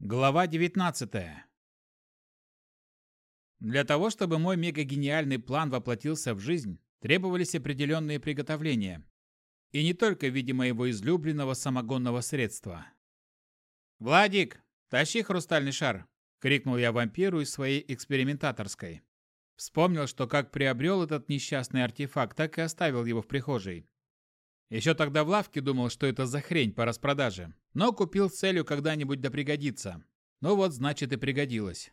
Глава 19 Для того, чтобы мой мегагениальный план воплотился в жизнь, требовались определенные приготовления. И не только в виде моего излюбленного самогонного средства. «Владик, тащи хрустальный шар!» – крикнул я вампиру из своей экспериментаторской. Вспомнил, что как приобрел этот несчастный артефакт, так и оставил его в прихожей. Еще тогда в лавке думал, что это за хрень по распродаже, но купил с целью когда-нибудь да пригодится. Ну вот, значит, и пригодилось.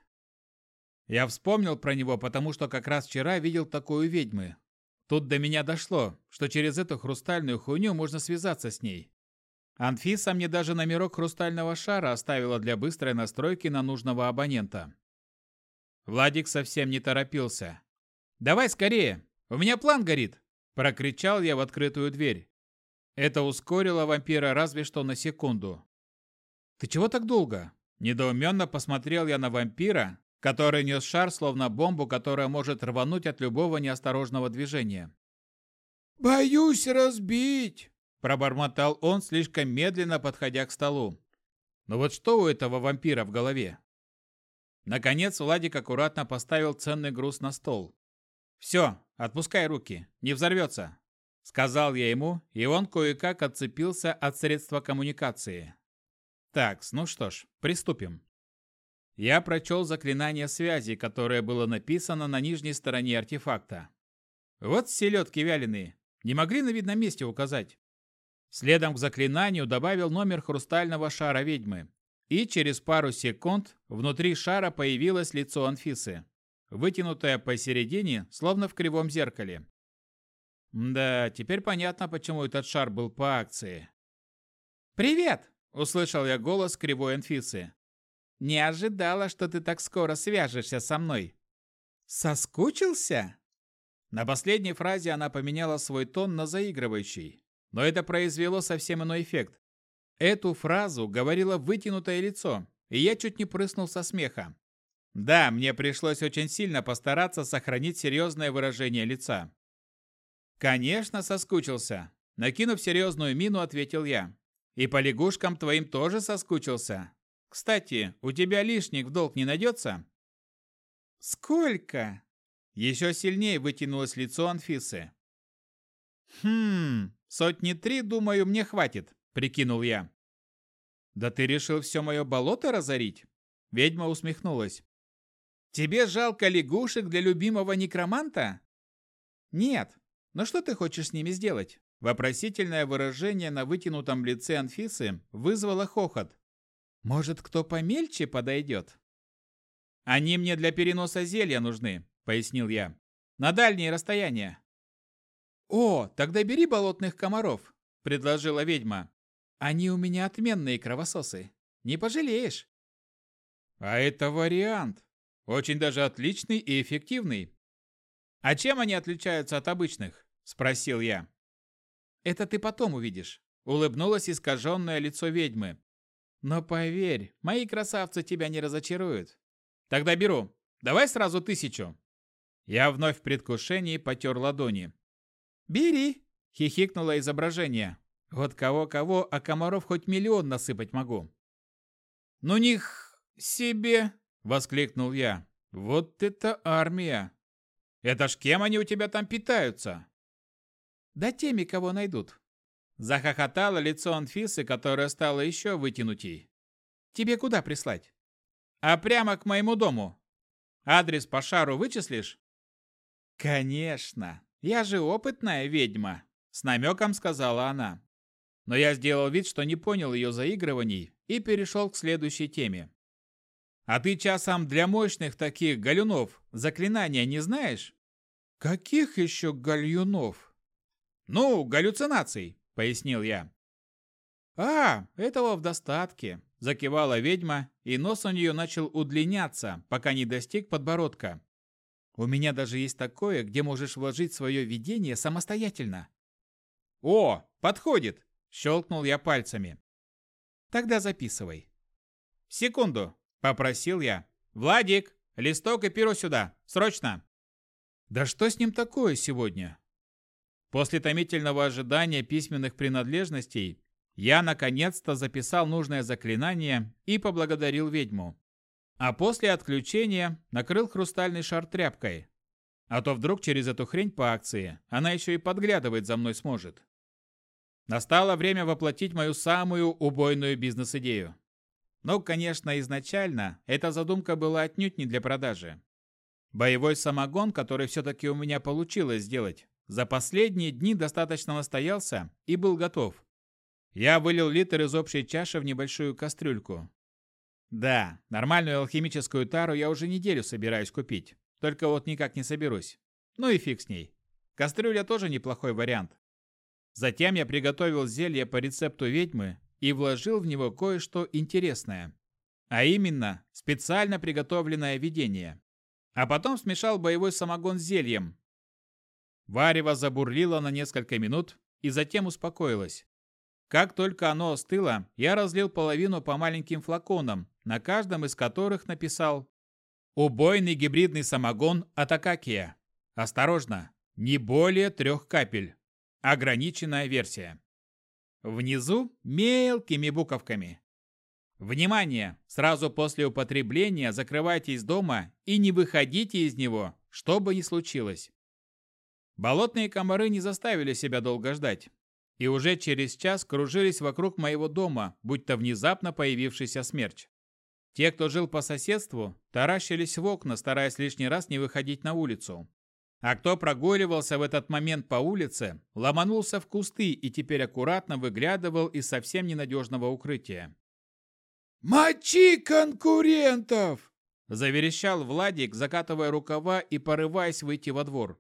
Я вспомнил про него, потому что как раз вчера видел такую ведьмы. Тут до меня дошло, что через эту хрустальную хуйню можно связаться с ней. Анфиса мне даже номерок хрустального шара оставила для быстрой настройки на нужного абонента. Владик совсем не торопился. «Давай скорее! У меня план горит!» – прокричал я в открытую дверь. Это ускорило вампира разве что на секунду. «Ты чего так долго?» Недоуменно посмотрел я на вампира, который нес шар, словно бомбу, которая может рвануть от любого неосторожного движения. «Боюсь разбить!» – пробормотал он, слишком медленно подходя к столу. Но вот что у этого вампира в голове? Наконец Владик аккуратно поставил ценный груз на стол. «Все, отпускай руки, не взорвется!» Сказал я ему, и он кое-как отцепился от средства коммуникации. Так, ну что ж, приступим. Я прочел заклинание связи, которое было написано на нижней стороне артефакта. Вот селедки вяленые. Не могли на видном месте указать. Следом к заклинанию добавил номер хрустального шара ведьмы. И через пару секунд внутри шара появилось лицо Анфисы, вытянутое посередине, словно в кривом зеркале. Да, теперь понятно, почему этот шар был по акции. «Привет!» – услышал я голос кривой Анфисы. «Не ожидала, что ты так скоро свяжешься со мной». «Соскучился?» На последней фразе она поменяла свой тон на заигрывающий, но это произвело совсем иной эффект. Эту фразу говорило вытянутое лицо, и я чуть не прыснул со смеха. Да, мне пришлось очень сильно постараться сохранить серьезное выражение лица. «Конечно, соскучился!» Накинув серьезную мину, ответил я. «И по лягушкам твоим тоже соскучился. Кстати, у тебя лишних в долг не найдется?» «Сколько?» Еще сильнее вытянулось лицо Анфисы. «Хм, сотни три, думаю, мне хватит», — прикинул я. «Да ты решил все мое болото разорить?» Ведьма усмехнулась. «Тебе жалко лягушек для любимого некроманта?» «Нет, но что ты хочешь с ними сделать? Вопросительное выражение на вытянутом лице Анфисы вызвало хохот. Может, кто помельче подойдет? Они мне для переноса зелья нужны, пояснил я. На дальние расстояния. О, тогда бери болотных комаров, предложила ведьма. Они у меня отменные кровососы. Не пожалеешь. А это вариант. Очень даже отличный и эффективный. «А чем они отличаются от обычных?» – спросил я. «Это ты потом увидишь», – улыбнулось искаженное лицо ведьмы. «Но поверь, мои красавцы тебя не разочаруют. Тогда беру. Давай сразу тысячу». Я вновь в предвкушении потер ладони. «Бери!» – хихикнуло изображение. «Вот кого-кого, а комаров хоть миллион насыпать могу». «Ну них себе!» – воскликнул я. «Вот это армия! Это ж кем они у тебя там питаются? Да теми, кого найдут. Захохотало лицо Анфисы, которое стало еще вытянутей. Тебе куда прислать? А прямо к моему дому. Адрес по шару вычислишь? Конечно. Я же опытная ведьма, с намеком сказала она. Но я сделал вид, что не понял ее заигрываний и перешел к следующей теме. А ты часом для мощных таких галюнов заклинания не знаешь? Каких еще гальюнов? Ну, галлюцинаций, пояснил я. А, этого в достатке, закивала ведьма, и нос у нее начал удлиняться, пока не достиг подбородка. У меня даже есть такое, где можешь вложить свое видение самостоятельно. О, подходит, щелкнул я пальцами. Тогда записывай. Секунду, Попросил я. «Владик, листок и перо сюда! Срочно!» «Да что с ним такое сегодня?» После томительного ожидания письменных принадлежностей я наконец-то записал нужное заклинание и поблагодарил ведьму. А после отключения накрыл хрустальный шар тряпкой. А то вдруг через эту хрень по акции она еще и подглядывать за мной сможет. Настало время воплотить мою самую убойную бизнес-идею. Ну, конечно, изначально эта задумка была отнюдь не для продажи. Боевой самогон, который все-таки у меня получилось сделать, за последние дни достаточно настоялся и был готов. Я вылил литр из общей чаши в небольшую кастрюльку. Да, нормальную алхимическую тару я уже неделю собираюсь купить, только вот никак не соберусь. Ну и фиг с ней. Кастрюля тоже неплохой вариант. Затем я приготовил зелье по рецепту ведьмы и вложил в него кое-что интересное. А именно, специально приготовленное видение а потом смешал боевой самогон с зельем. Варево забурлило на несколько минут и затем успокоилось. Как только оно остыло, я разлил половину по маленьким флаконам, на каждом из которых написал «Убойный гибридный самогон от Акакия. Осторожно, не более трех капель. Ограниченная версия». Внизу мелкими буковками Внимание! Сразу после употребления закрывайтесь дома и не выходите из него, что бы ни случилось. Болотные комары не заставили себя долго ждать. И уже через час кружились вокруг моего дома, будто внезапно появившийся смерч. Те, кто жил по соседству, таращились в окна, стараясь лишний раз не выходить на улицу. А кто прогуливался в этот момент по улице, ломанулся в кусты и теперь аккуратно выглядывал из совсем ненадежного укрытия. «Мочи конкурентов!» Заверещал Владик, закатывая рукава и порываясь выйти во двор.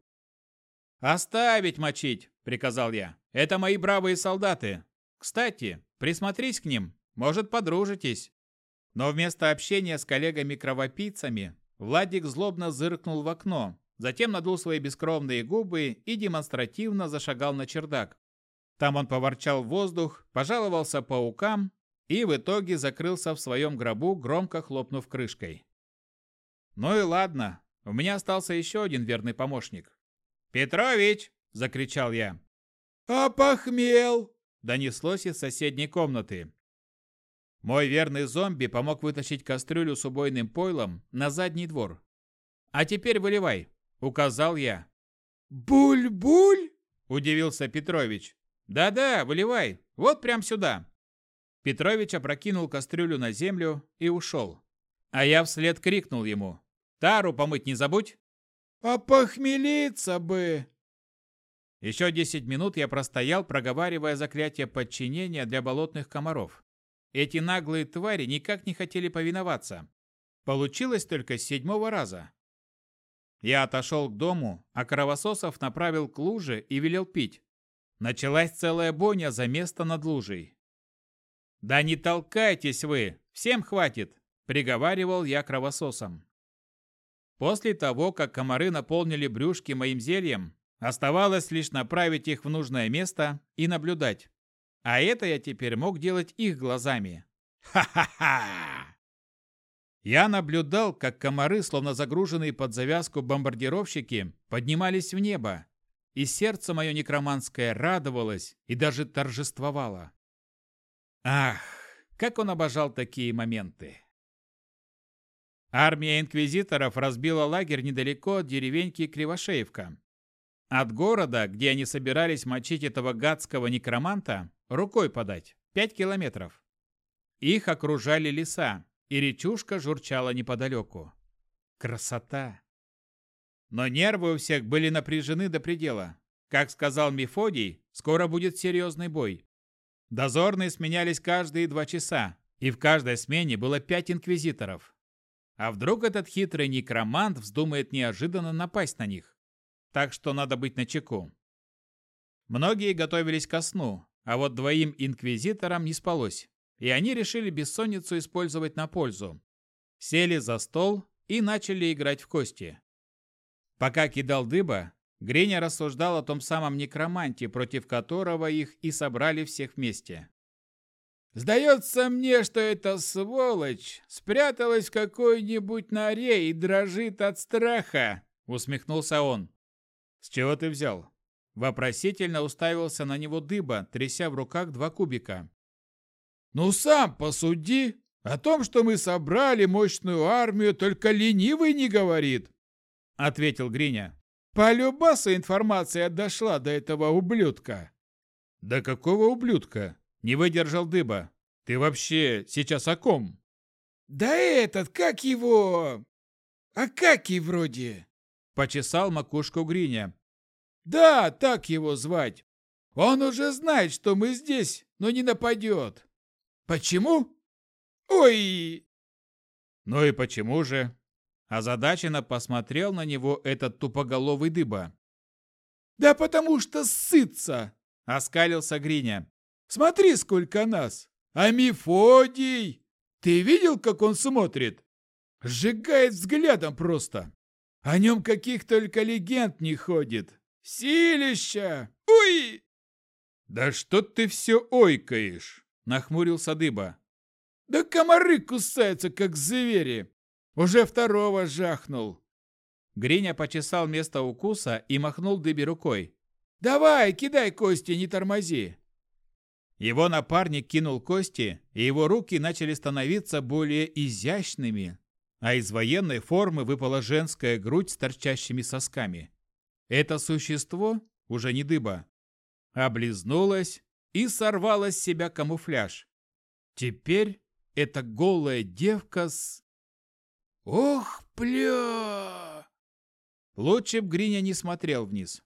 «Оставить мочить!» – приказал я. «Это мои бравые солдаты. Кстати, присмотрись к ним, может, подружитесь». Но вместо общения с коллегами-кровопийцами Владик злобно зыркнул в окно, затем надул свои бескровные губы и демонстративно зашагал на чердак. Там он поворчал в воздух, пожаловался паукам и в итоге закрылся в своем гробу, громко хлопнув крышкой. Ну и ладно, у меня остался еще один верный помощник. «Петрович!» – закричал я. «Опохмел!» – донеслось из соседней комнаты. Мой верный зомби помог вытащить кастрюлю с убойным пойлом на задний двор. «А теперь выливай», – указал я. «Буль-буль?» – удивился Петрович. «Да-да, выливай, вот прям сюда». Петрович опрокинул кастрюлю на землю и ушел. А я вслед крикнул ему. «Тару помыть не забудь!» «А похмелиться бы!» Еще десять минут я простоял, проговаривая заклятие подчинения для болотных комаров. Эти наглые твари никак не хотели повиноваться. Получилось только с седьмого раза. Я отошел к дому, а Кровососов направил к луже и велел пить. Началась целая бойня за место над лужей. «Да не толкайтесь вы! Всем хватит!» – приговаривал я кровососом. После того, как комары наполнили брюшки моим зельем, оставалось лишь направить их в нужное место и наблюдать. А это я теперь мог делать их глазами. Ха-ха-ха! Я наблюдал, как комары, словно загруженные под завязку бомбардировщики, поднимались в небо, и сердце мое некроманское радовалось и даже торжествовало. Ах, как он обожал такие моменты. Армия инквизиторов разбила лагерь недалеко от деревеньки Кривошеевка. От города, где они собирались мочить этого гадского некроманта, рукой подать, пять километров. Их окружали леса, и речушка журчала неподалеку. Красота! Но нервы у всех были напряжены до предела. Как сказал Мефодий, скоро будет серьезный бой. Дозорные сменялись каждые два часа, и в каждой смене было пять инквизиторов. А вдруг этот хитрый некромант вздумает неожиданно напасть на них? Так что надо быть начеку. Многие готовились ко сну, а вот двоим инквизиторам не спалось, и они решили бессонницу использовать на пользу. Сели за стол и начали играть в кости. Пока кидал дыба, Гриня рассуждал о том самом некроманте, против которого их и собрали всех вместе. «Сдается мне, что эта сволочь спряталась в какой-нибудь норе и дрожит от страха», — усмехнулся он. «С чего ты взял?» Вопросительно уставился на него дыба, тряся в руках два кубика. Ну сам посуди. О том, что мы собрали мощную армию, только ленивый не говорит, ответил Гриня. Полюбаса информация дошла до этого ублюдка. Да какого ублюдка? Не выдержал дыба. Ты вообще сейчас о ком? Да этот, как его? Акакий вроде. Почесал макушку Гриня. Да, так его звать. Он уже знает, что мы здесь, но не нападет. Почему? Ой! Ну и почему же? Озадаченно посмотрел на него этот тупоголовый дыба. Да потому что сытся! Оскалился Гриня. Смотри, сколько нас! А Мефодий! Ты видел, как он смотрит? Сжигает взглядом просто. О нем каких только легенд не ходит. Силища! Уй! Да что ты все ойкаешь? Нахмурился дыба. Да комары кусаются, как звери. Уже второго жахнул. Гриня почесал место укуса и махнул дыбе рукой. «Давай, кидай кости, не тормози!» Его напарник кинул кости, и его руки начали становиться более изящными, а из военной формы выпала женская грудь с торчащими сосками. Это существо, уже не дыба, облизнулось и сорвало с себя камуфляж. Теперь это голая девка с... «Ох, пля!» Лучше б Гриня не смотрел вниз.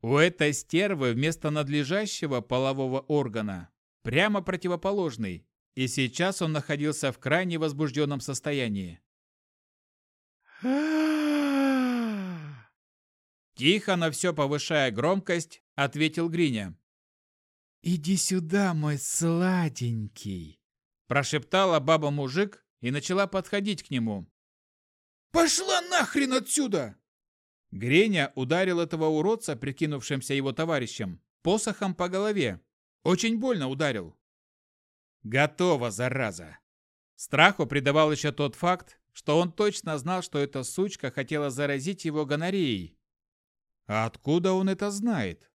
У этой стервы вместо надлежащего полового органа прямо противоположный, и сейчас он находился в крайне возбужденном состоянии. Тихо, на все повышая громкость, ответил Гриня. «Иди сюда, мой сладенький!» Прошептала баба-мужик и начала подходить к нему. «Пошла нахрен отсюда!» Греня ударил этого уродца, прикинувшимся его товарищем, посохом по голове. Очень больно ударил. Готово, зараза. Страху придавал еще тот факт, что он точно знал, что эта сучка хотела заразить его гонореей. А откуда он это знает?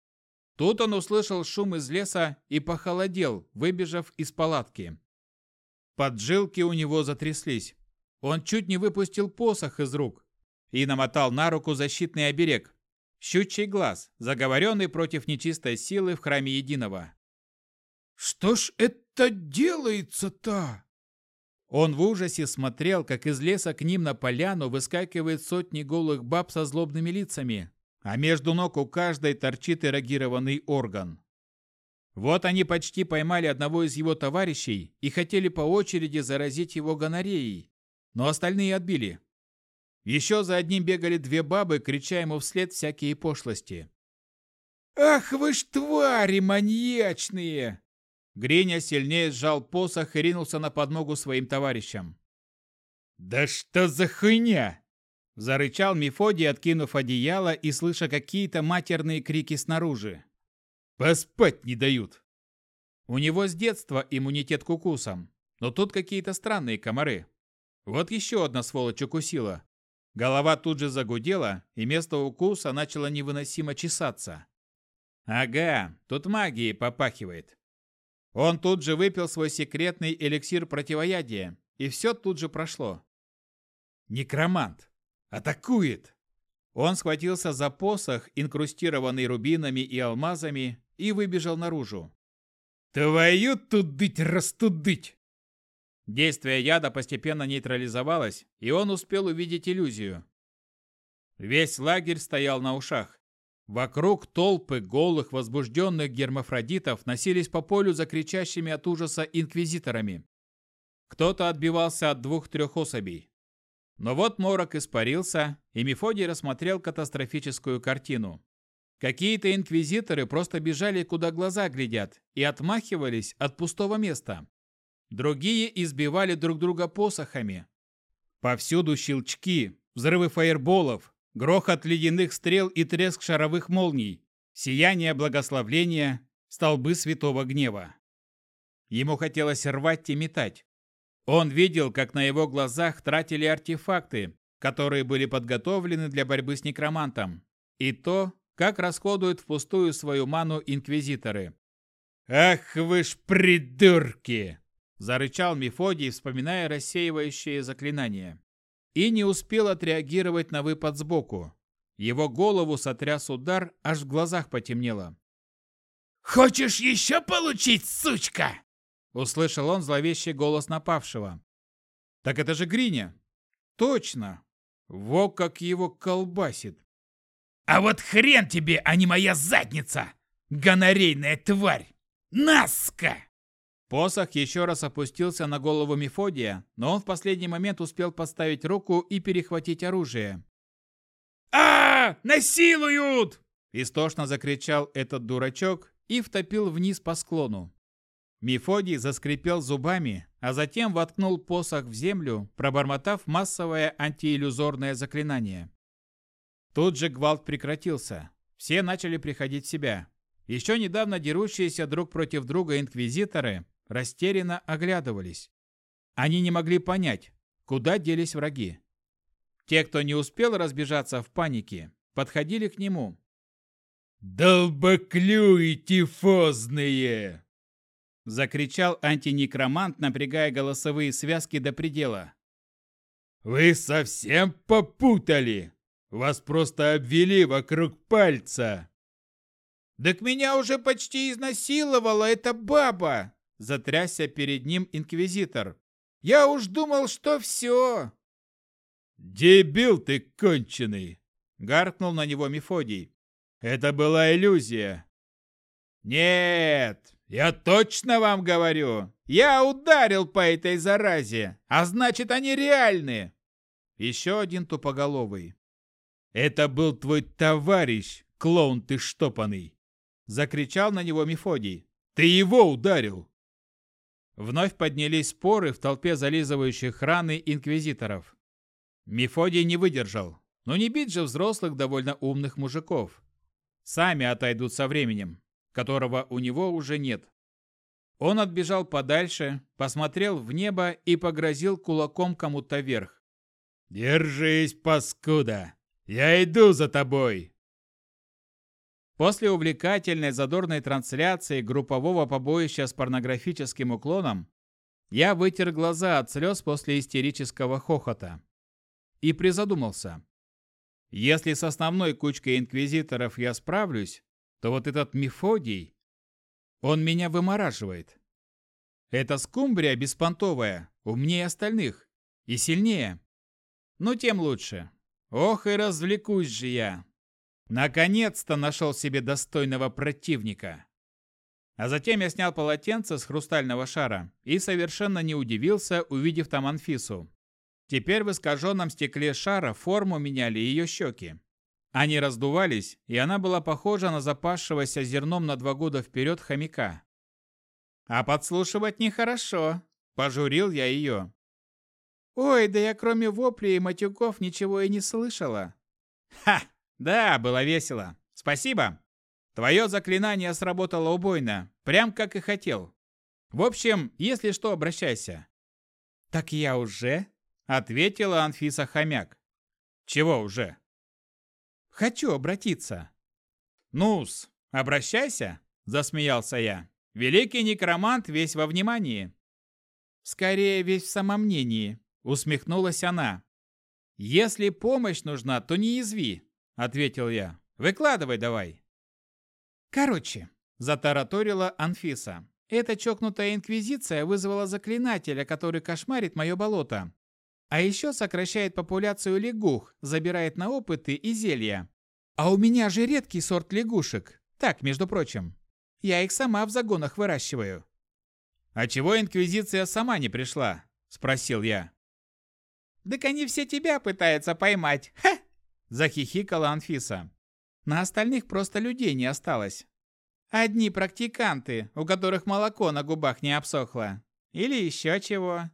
Тут он услышал шум из леса и похолодел, выбежав из палатки. Поджилки у него затряслись. Он чуть не выпустил посох из рук, и намотал на руку защитный оберег. Щучий глаз, заговоренный против нечистой силы в храме Единого. «Что ж это делается-то?» Он в ужасе смотрел, как из леса к ним на поляну выскакивает сотни голых баб со злобными лицами, а между ног у каждой торчит эрогированный орган. Вот они почти поймали одного из его товарищей и хотели по очереди заразить его гонореей, но остальные отбили. Еще за одним бегали две бабы, крича ему вслед всякие пошлости. «Ах вы ж твари маньячные!» Гриня сильнее сжал посох и ринулся на подмогу своим товарищам. «Да что за хуйня!» Зарычал Мефодий, откинув одеяло и слыша какие-то матерные крики снаружи. «Поспать не дают!» У него с детства иммунитет к укусам, но тут какие-то странные комары. Вот еще одна сволочь укусила. Голова тут же загудела, и место укуса начало невыносимо чесаться. Ага, тут магией попахивает. Он тут же выпил свой секретный эликсир противоядия, и все тут же прошло. Некромант! Атакует! Он схватился за посох, инкрустированный рубинами и алмазами, и выбежал наружу. «Твою тудыть-растудыть!» Действие яда постепенно нейтрализовалось, и он успел увидеть иллюзию. Весь лагерь стоял на ушах. Вокруг толпы голых, возбужденных гермафродитов носились по полю за кричащими от ужаса инквизиторами. Кто-то отбивался от двух-трех особей. Но вот морок испарился, и Мефодий рассмотрел катастрофическую картину. Какие-то инквизиторы просто бежали, куда глаза глядят, и отмахивались от пустого места. Другие избивали друг друга посохами. Повсюду щелчки, взрывы фаерболов, грохот ледяных стрел и треск шаровых молний, сияние благословления, столбы святого гнева. Ему хотелось рвать и метать. Он видел, как на его глазах тратили артефакты, которые были подготовлены для борьбы с некромантом, и то, как расходуют впустую свою ману инквизиторы. «Ах вы ж придурки!» – зарычал Мефодий, вспоминая рассеивающее заклинание. И не успел отреагировать на выпад сбоку. Его голову сотряс удар, аж в глазах потемнело. «Хочешь еще получить, сучка?» Услышал он зловещий голос напавшего. «Так это же Гриня!» «Точно! Во как его колбасит!» «А вот хрен тебе, а не моя задница! Гонорейная тварь! Наска!» Посох еще раз опустился на голову Мефодия, но он в последний момент успел подставить руку и перехватить оружие. а, -а, -а Насилуют!» Истошно закричал этот дурачок и втопил вниз по склону. Мефодий заскрипел зубами, а затем воткнул посох в землю, пробормотав массовое антииллюзорное заклинание. Тут же гвалт прекратился. Все начали приходить в себя. Еще недавно дерущиеся друг против друга инквизиторы растерянно оглядывались. Они не могли понять, куда делись враги. Те, кто не успел разбежаться в панике, подходили к нему. «Долбоклюи тифозные!» Закричал антинекромант, напрягая голосовые связки до предела. «Вы совсем попутали! Вас просто обвели вокруг пальца!» «Так меня уже почти изнасиловала эта баба!» Затрясся перед ним инквизитор. «Я уж думал, что все!» «Дебил ты конченый!» Гаркнул на него Мефодий. «Это была иллюзия!» «Нет, я точно вам говорю! Я ударил по этой заразе, а значит, они реальны!» Еще один тупоголовый. «Это был твой товарищ, клоун ты штопанный!» Закричал на него Мефодий. «Ты его ударил!» Вновь поднялись споры в толпе зализывающих раны инквизиторов. Мефодий не выдержал. Но не бить же взрослых довольно умных мужиков. Сами отойдут со временем которого у него уже нет. Он отбежал подальше, посмотрел в небо и погрозил кулаком кому-то вверх. «Держись, паскуда! Я иду за тобой!» После увлекательной задорной трансляции группового побоища с порнографическим уклоном я вытер глаза от слез после истерического хохота и призадумался. Если с основной кучкой инквизиторов я справлюсь, то вот этот Мефодий, он меня вымораживает. Эта скумбрия беспонтовая, умнее остальных и сильнее. Ну, тем лучше. Ох, и развлекусь же я. Наконец-то нашел себе достойного противника. А затем я снял полотенце с хрустального шара и совершенно не удивился, увидев там Анфису. Теперь в искаженном стекле шара форму меняли ее щеки. Они раздувались, и она была похожа на запасшегося зерном на два года вперед хомяка. «А подслушивать нехорошо», – пожурил я ее. «Ой, да я кроме воплей и матюков ничего и не слышала». «Ха! Да, было весело. Спасибо. Твое заклинание сработало убойно, прям как и хотел. В общем, если что, обращайся». «Так я уже?» – ответила Анфиса хомяк. «Чего уже?» Хочу обратиться». «Ну-с, обращайся», – засмеялся я. «Великий некромант весь во внимании». «Скорее весь в самомнении», – усмехнулась она. «Если помощь нужна, то не изви», – ответил я. «Выкладывай давай». «Короче», – затараторила Анфиса. «Эта чокнутая инквизиция вызвала заклинателя, который кошмарит мое болото. А еще сокращает популяцию лягух, забирает на опыты и зелья. А у меня же редкий сорт лягушек. Так, между прочим. Я их сама в загонах выращиваю. А чего инквизиция сама не пришла? Спросил я. Так они все тебя пытаются поймать. Ха! Захихикала Анфиса. На остальных просто людей не осталось. Одни практиканты, у которых молоко на губах не обсохло. Или еще чего.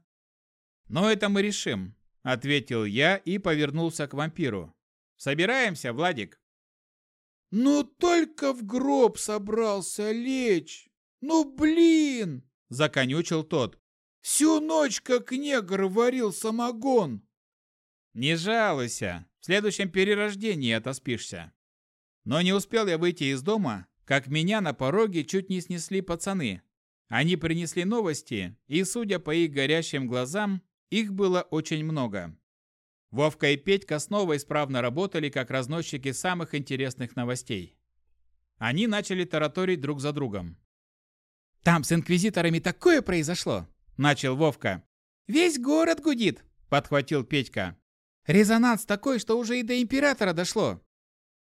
«Но это мы решим», — ответил я и повернулся к вампиру. «Собираемся, Владик?» «Ну только в гроб собрался лечь! Ну блин!» — законючил тот. «Всю ночь как негр варил самогон!» «Не жалуйся, в следующем перерождении отоспишься». Но не успел я выйти из дома, как меня на пороге чуть не снесли пацаны. Они принесли новости, и, судя по их горящим глазам, их было очень много. Вовка и Петька снова исправно работали как разносчики самых интересных новостей. Они начали тараторить друг за другом. «Там с инквизиторами такое произошло!» – начал Вовка. «Весь город гудит!» – подхватил Петька. «Резонанс такой, что уже и до императора дошло.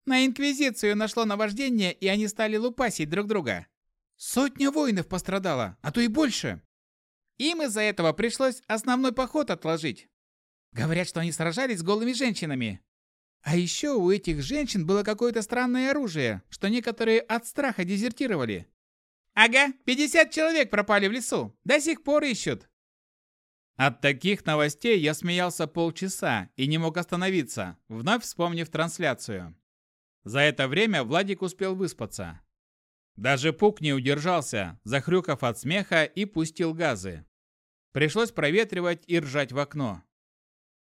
На инквизицию нашло наваждение, и они стали лупасить друг друга. Сотня воинов пострадала, а то и больше. Им из-за этого пришлось основной поход отложить. Говорят, что они сражались с голыми женщинами. А еще у этих женщин было какое-то странное оружие, что некоторые от страха дезертировали. Ага, 50 человек пропали в лесу. До сих пор ищут. От таких новостей я смеялся полчаса и не мог остановиться, вновь вспомнив трансляцию. За это время Владик успел выспаться. Даже Пук не удержался, захрюкав от смеха и пустил газы. Пришлось проветривать и ржать в окно.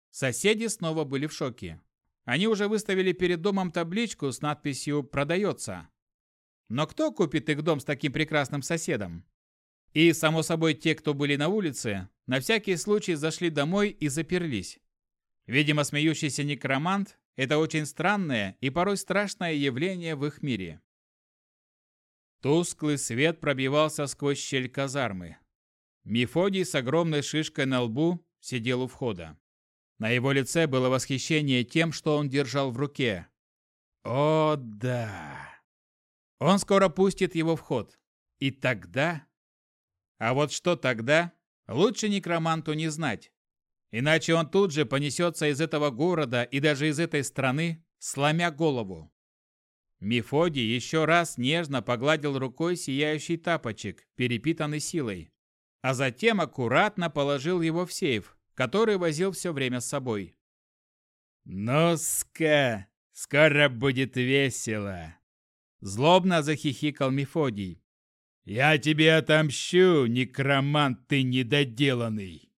Соседи снова были в шоке. Они уже выставили перед домом табличку с надписью «Продается». Но кто купит их дом с таким прекрасным соседом? И, само собой, те, кто были на улице, на всякий случай зашли домой и заперлись. Видимо, смеющийся некромант – это очень странное и порой страшное явление в их мире. Тусклый свет пробивался сквозь щель казармы. Мефодий с огромной шишкой на лбу сидел у входа. На его лице было восхищение тем, что он держал в руке. О, да! Он скоро пустит его в ход. И тогда... А вот что тогда, лучше некроманту не знать. Иначе он тут же понесется из этого города и даже из этой страны, сломя голову. Мефодий еще раз нежно погладил рукой сияющий тапочек, перепитанный силой, а затем аккуратно положил его в сейф, который возил все время с собой. «Ну-ска, скоро будет весело!» Злобно захихикал Мефодий. «Я тебе отомщу, некромант ты недоделанный!»